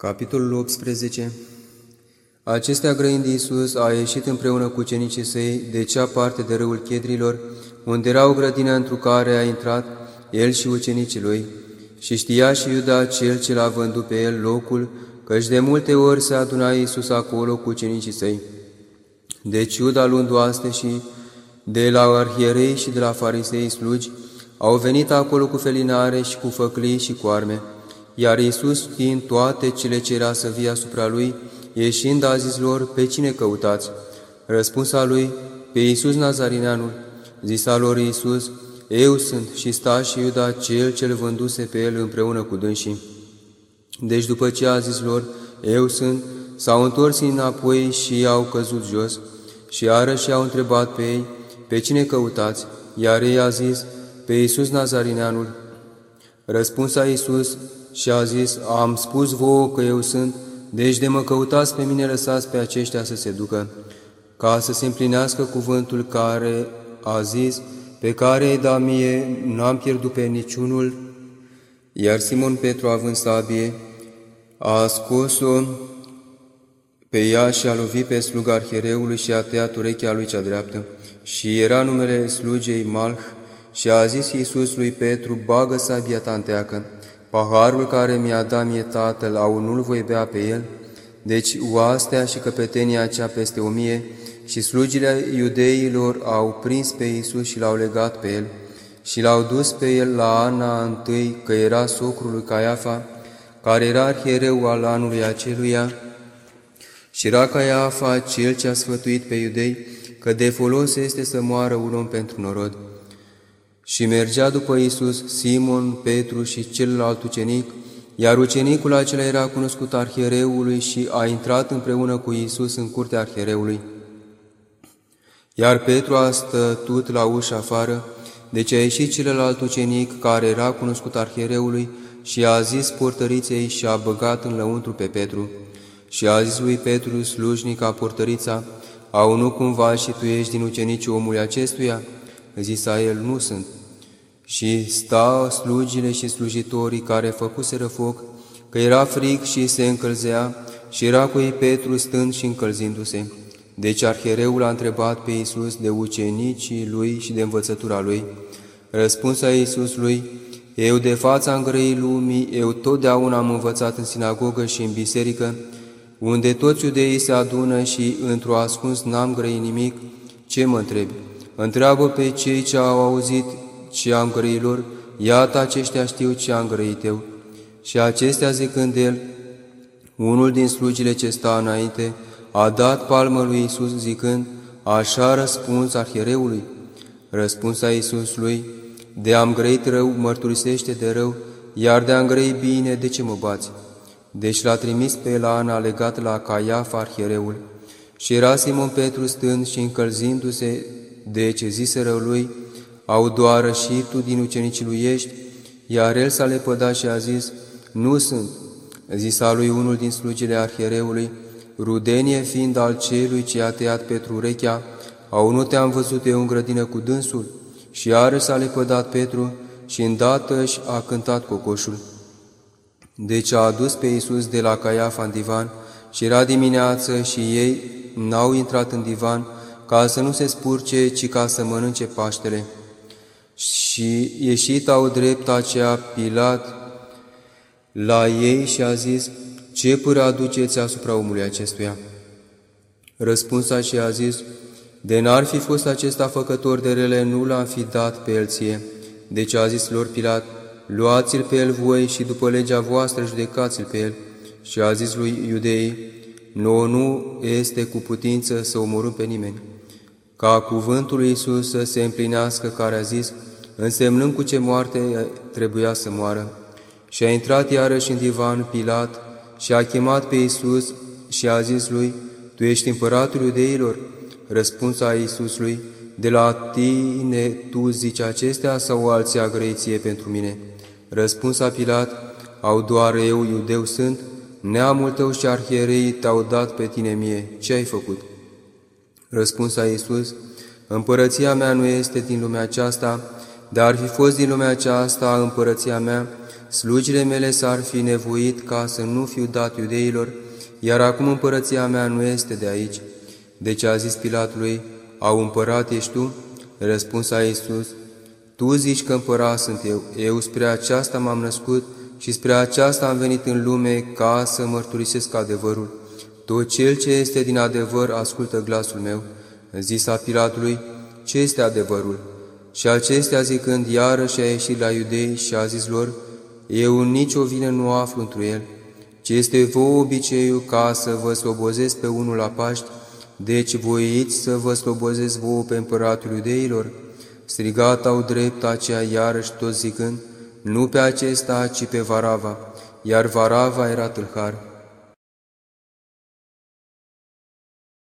Capitolul 18 Acestea grăind Iisus a ieșit împreună cu cenicii săi de cea parte de râul Chedrilor, unde era o grădină într care a intrat el și ucenicii lui, și știa și Iuda cel ce l-a vândut pe el locul, căci de multe ori se aduna Iisus acolo cu ucenicii săi. Deci Iuda luând oaste și de la arhierei și de la farisei slugi, au venit acolo cu felinare și cu făclii și cu arme, iar Iisus, fiind toate cele ce era să vie asupra lui, ieșind a zis lor, pe cine căutați? Răspunsa lui, pe Iisus Nazarineanul. Zisa lor Iisus, eu sunt și sta și Iuda cel ce-l vânduse pe el împreună cu dânsii. Deci după ce a zis lor, eu sunt, s-au întors înapoi și au căzut jos și iarăși au întrebat pe ei, pe cine căutați? Iar ei a zis, pe Iisus Nazarineanul. Răspunsa Iisus, și a zis, am spus vouă că eu sunt, deci de mă căutați pe mine lăsați pe aceștia să se ducă, ca să se împlinească cuvântul care a zis, pe care îi da mie, n-am pierdut pe niciunul, iar Simon Petru, având sabie, a scos-o pe ea și a lovit pe sluga arhereului și a tăiat urechea lui cea dreaptă. Și era numele slugei Malh și a zis Iisus lui Petru, bagă sabia ta în teacă. Paharul care mi-a dat mie tatăl, au nu-l voi bea pe el? Deci oastea și căpetenia cea peste o mie și slugile iudeilor au prins pe Iisus și l-au legat pe el și l-au dus pe el la Ana întâi, că era socrul lui Caiafa, care era arhiereu al anului aceluia, și era Caiafa cel ce a sfătuit pe iudei, că de folos este să moară un om pentru norod. Și mergea după Iisus Simon, Petru și celălalt ucenic, iar ucenicul acela era cunoscut arhiereului și a intrat împreună cu Iisus în curtea arhiereului. Iar Petru a stătut la ușa afară, deci a ieșit celălalt ucenic care era cunoscut arhiereului și a zis portăriței și a băgat în lăuntru pe Petru. Și a zis lui Petru, slujnica portărița, au nu cumva și tu ești din ucenicii omului acestuia? Zisa el, nu sunt și sta slugile și slujitorii care făcuseră foc, că era frig și se încălzea, și era cu ei Petru stând și încălzindu-se. Deci arhereul a întrebat pe Iisus de ucenicii lui și de învățătura lui. Răspunsa Iisus lui, Eu de fața îngrăii lumii, eu totdeauna am învățat în sinagogă și în biserică, unde toți iudeii se adună și într-o ascuns n-am grăit nimic, ce mă întrebi? Întreabă pe cei ce au auzit și a îngrăilor, iată aceștia știu ce am grăit eu. Și acestea zicând el, unul din slugile ce sta înainte, a dat palmă lui Isus zicând, așa răspuns arhiereului. Răspunsa Iisus lui, de am grăit rău, mărturisește de rău, iar de am grăit bine, de ce mă bați? Deci l-a trimis pe Ana legat la Caiafa arhiereul. Și era Simon Petru stând și încălzindu-se de ce ziseră lui, au doar și tu din ucenicii lui ești? Iar el s-a lepădat și a zis, Nu sunt. Zisa lui unul din slugile arhiereului, Rudenie fiind al celui ce a tăiat Petru urechea, au nu te-am văzut eu în grădină cu dânsul? Și iară s-a lepădat Petru și îndată și a cântat cocoșul. Deci a adus pe Iisus de la Caiafa în divan și era dimineață și ei n-au intrat în divan ca să nu se spurce, ci ca să mănânce Paștele. Și ieșit au drept aceea Pilat la ei și a zis, Ce pără aduceți asupra omului acestuia? Răspunsa și a zis, De n-ar fi fost acesta făcător de rele, nu l-am fi dat pe el ție. Deci a zis lor Pilat, Luați-l pe el voi și după legea voastră judecați-l pe el. Și a zis lui iudeii, Nu, nu este cu putință să omorâm pe nimeni. Ca cuvântul lui Iisus să se împlinească care a zis, însemnând cu ce moarte trebuia să moară. Și a intrat iarăși în divan Pilat și a chemat pe Iisus și a zis lui, Tu ești împăratul iudeilor? Răspunsa Iisus lui, De la tine tu zici acestea sau alții agrăiție pentru mine? Răspunsa Pilat, Au doar eu, iudeu sunt, neamul tău și arhierei te-au dat pe tine mie, ce ai făcut? Răspunsa Iisus, Împărăția mea nu este din lumea aceasta, dar ar fi fost din lumea aceasta împărăția mea, slugile mele s-ar fi nevoit ca să nu fiu dat iudeilor, iar acum împărăția mea nu este de aici. Deci a zis Pilatului, au împărat ești tu? Răspuns a Iisus, tu zici că împărat sunt eu, eu spre aceasta m-am născut și spre aceasta am venit în lume ca să mărturisesc adevărul. Tot cel ce este din adevăr ascultă glasul meu. Zisa Pilatului, ce este adevărul? Și acestea zicând, iarăși a ieșit la iudei și a zis lor, eu nicio vină nu aflu întru el, ce este vouă obiceiul ca să vă slobozesc pe unul la Paști, deci voiți să vă slobozesc vouă pe împăratul iudeilor? Strigat au drept aceea iarăși tot zicând, nu pe acesta, ci pe Varava, iar Varava era tâlhar.